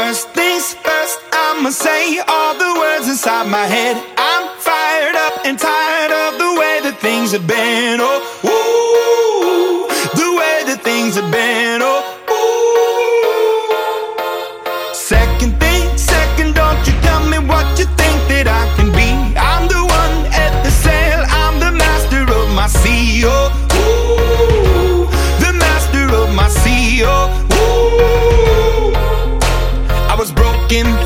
First things first, I'ma say all the words inside my head. I'm fired up and tired of the way that things have been. Oh, ooh, the way that things have been. Oh,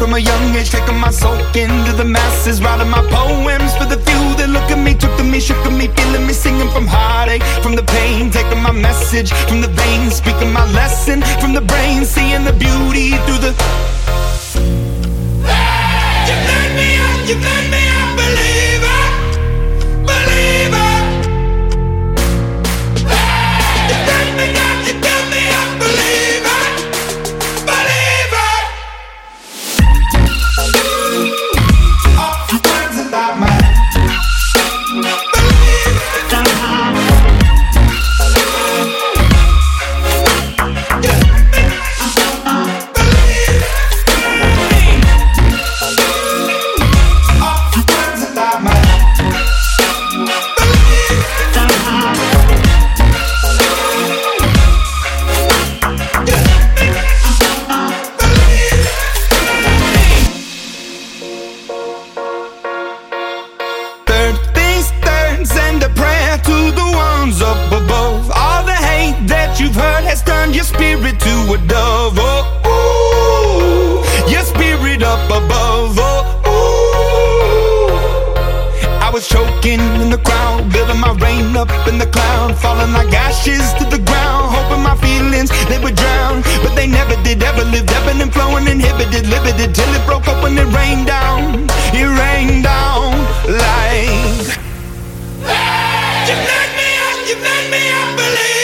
from a young age, taking my soul into the masses, writing my poems for the few that look at me, took to me, shook at me, feeling me, singing from heartache, from the pain, taking my message from the veins, speaking my lesson from the brain, seeing the beauty through the. You made me up, you made your spirit to a dove. Oh, ooh, your spirit up above. Oh, ooh. I was choking in the crowd, building my rain up in the cloud, falling like ashes to the ground. Hoping my feelings they would drown, but they never did. Ever lived, ebbing and flowing, inhibited, limited till it broke up when it rained down. It rained down like. Hey! You knocked me up, you knocked me up, believe.